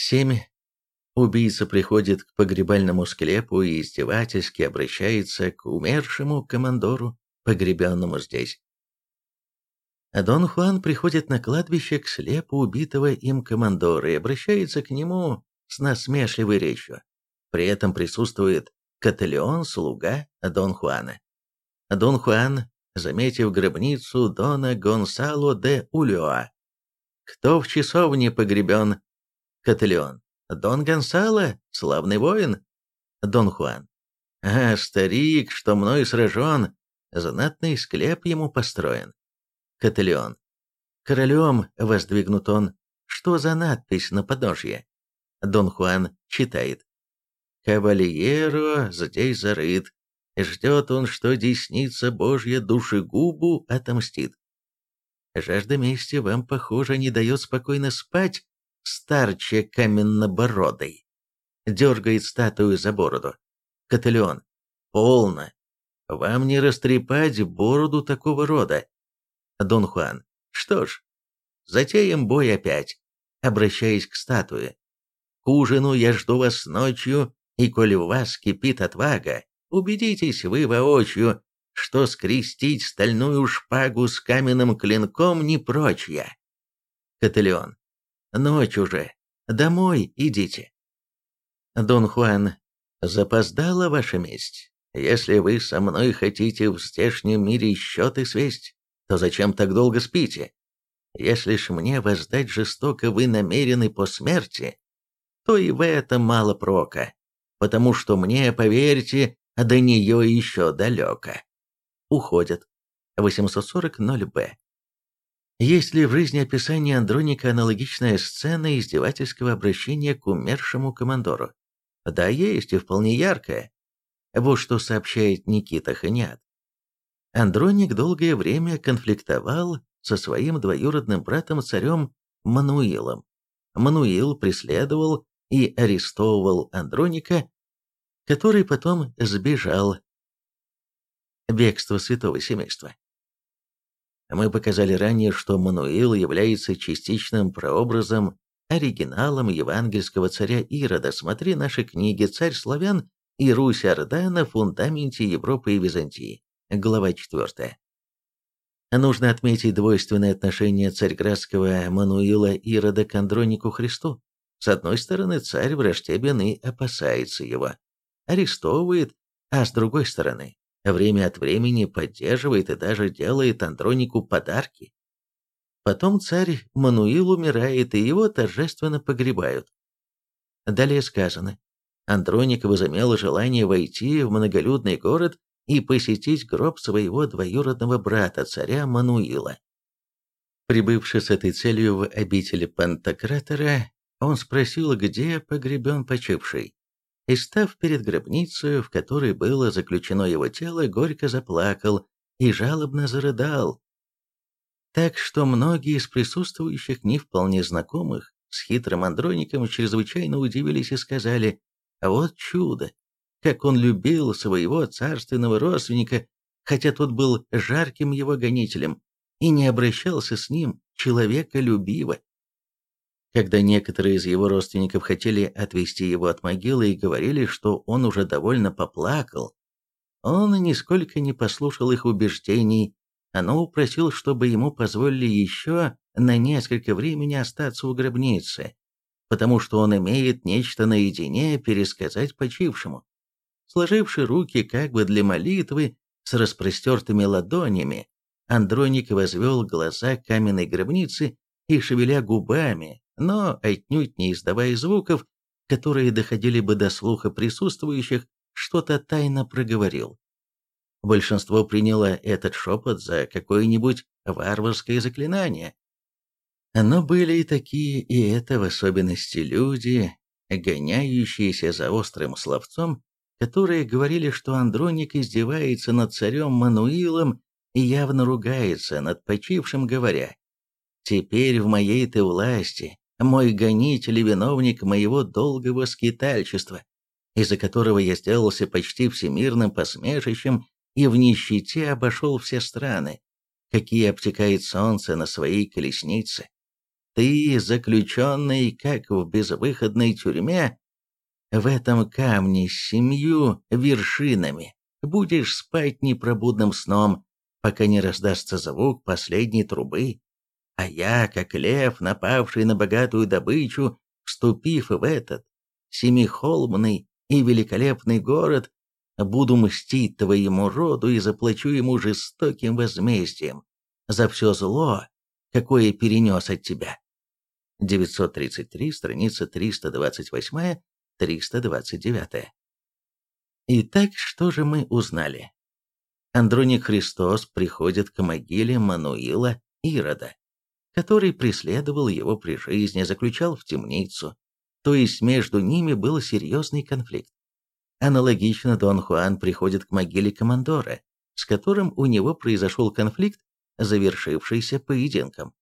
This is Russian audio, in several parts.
7. Убийца приходит к погребальному склепу и издевательски обращается к умершему командору, погребенному здесь. Дон Хуан приходит на кладбище к слепу убитого им командора и обращается к нему с насмешливой речью. При этом присутствует Каталеон, слуга Дон Хуана. Дон Хуан, заметив гробницу Дона Гонсало де Ульоа. «Кто в часовне погребен?» Каталеон. Дон Гонсало, славный воин. Дон Хуан. А, старик, что мной сражен, знатный склеп ему построен. Каталеон. Королем воздвигнут он. Что за надпись на подножье? Дон Хуан читает. «Кавальеро здесь зарыт. Ждет он, что десница Божья душегубу отомстит. Жажда мести вам, похоже, не дает спокойно спать, старче каменнобородый. Дергает статую за бороду. Каталеон. Полно. Вам не растрепать бороду такого рода. Дон Хуан. Что ж, затеем бой опять, обращаясь к статуе. К ужину я жду вас ночью, и коли у вас кипит отвага, убедитесь вы воочию, что скрестить стальную шпагу с каменным клинком не прочь я. Каталеон. Ночь уже. Домой идите. Дон Хуан, запоздала ваша месть. Если вы со мной хотите в здешнем мире счеты свесть, то зачем так долго спите? Если ж мне воздать жестоко вы намерены по смерти, то и в этом мало прока, потому что мне, поверьте, до нее еще далеко. Уходят. 840 0Б. Есть ли в жизни описания Андроника аналогичная сцена издевательского обращения к умершему командору? Да, есть, и вполне яркая. Вот что сообщает Никита Ханиат. Андроник долгое время конфликтовал со своим двоюродным братом царем Мануилом. Мануил преследовал и арестовывал Андроника, который потом сбежал. Бегство святого семейства. Мы показали ранее, что Мануил является частичным прообразом, оригиналом евангельского царя Ирода. Смотри наши книги «Царь славян» и «Русь-Орда на фундаменте Европы и Византии». Глава 4. Нужно отметить двойственное отношение царьградского Мануила Ирода к Андронику Христу. С одной стороны, царь враждебен и опасается его, арестовывает, а с другой стороны, время от времени поддерживает и даже делает Андронику подарки. Потом царь Мануил умирает, и его торжественно погребают. Далее сказано, Андроник возымел желание войти в многолюдный город и посетить гроб своего двоюродного брата, царя Мануила. Прибывший с этой целью в обители Пантократора, он спросил, где погребен почивший и, став перед гробницей, в которой было заключено его тело, горько заплакал и жалобно зарыдал. Так что многие из присутствующих, не вполне знакомых, с хитрым Андроником чрезвычайно удивились и сказали «Вот чудо! Как он любил своего царственного родственника, хотя тот был жарким его гонителем, и не обращался с ним человеколюбиво. Когда некоторые из его родственников хотели отвести его от могилы и говорили, что он уже довольно поплакал, он нисколько не послушал их убеждений, но упросил, чтобы ему позволили еще на несколько времени остаться у гробницы, потому что он имеет нечто наедине пересказать почившему. Сложивши руки как бы для молитвы, с распростертыми ладонями, Андроник возвел глаза к каменной гробницы и, шевеля губами, но отнюдь не издавая звуков, которые доходили бы до слуха присутствующих, что-то тайно проговорил. Большинство приняло этот шепот за какое-нибудь варварское заклинание. Но были и такие, и это в особенности люди, гоняющиеся за острым словцом, которые говорили, что Андроник издевается над царем Мануилом и явно ругается над почившим, говоря, «Теперь в моей ты власти, мой гонитель и виновник моего долгого скитальчества, из-за которого я сделался почти всемирным посмешищем и в нищете обошел все страны, какие обтекает солнце на своей колеснице. Ты, заключенный, как в безвыходной тюрьме, в этом камне с семью вершинами, будешь спать непробудным сном, пока не раздастся звук последней трубы. А я, как лев, напавший на богатую добычу, вступив в этот семихолмный и великолепный город, буду мстить твоему роду и заплачу ему жестоким возмездием за все зло, какое перенес от тебя. 933, страница 328-329. Итак, что же мы узнали? Андроник Христос приходит к могиле Мануила Ирода, который преследовал его при жизни, заключал в темницу, то есть между ними был серьезный конфликт. Аналогично Дон Хуан приходит к могиле командора, с которым у него произошел конфликт, завершившийся поединком.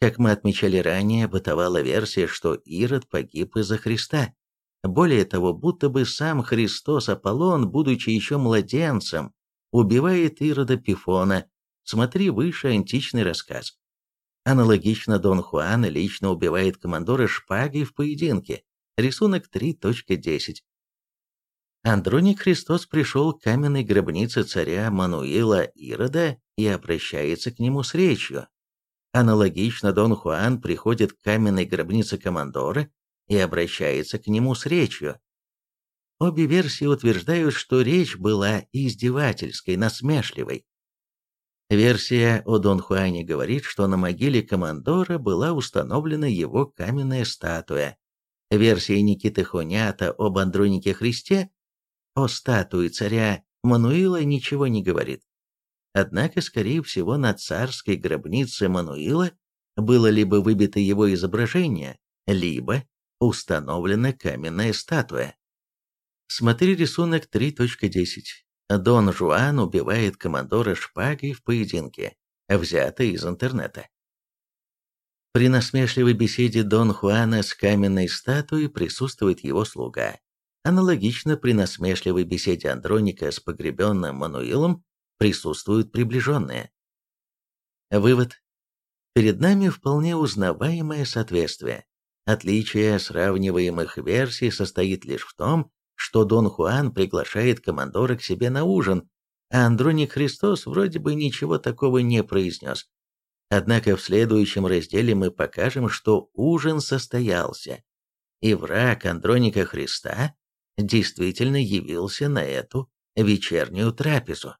Как мы отмечали ранее, бытовала версия, что Ирод погиб из-за Христа. Более того, будто бы сам Христос Аполлон, будучи еще младенцем, убивает Ирода Пифона. Смотри выше античный рассказ. Аналогично Дон Хуан лично убивает командора шпагой в поединке. Рисунок 3.10. Андроник Христос пришел к каменной гробнице царя Мануила Ирода и обращается к нему с речью. Аналогично Дон Хуан приходит к каменной гробнице командора и обращается к нему с речью. Обе версии утверждают, что речь была издевательской, насмешливой. Версия о Дон Хуане говорит, что на могиле командора была установлена его каменная статуя. Версия Никиты Хонята об Андронике Христе, о статуе царя Мануила ничего не говорит. Однако, скорее всего, на царской гробнице Мануила было либо выбито его изображение, либо установлена каменная статуя. Смотри рисунок 3.10. Дон Жуан убивает командора шпагой в поединке, взято из интернета. При насмешливой беседе Дон Хуана с каменной статуей присутствует его слуга. Аналогично при насмешливой беседе Андроника с погребенным Мануилом присутствуют приближенные. Вывод. Перед нами вполне узнаваемое соответствие. Отличие сравниваемых версий состоит лишь в том, что Дон Хуан приглашает командора к себе на ужин, а Андроник Христос вроде бы ничего такого не произнес. Однако в следующем разделе мы покажем, что ужин состоялся, и враг Андроника Христа действительно явился на эту вечернюю трапезу.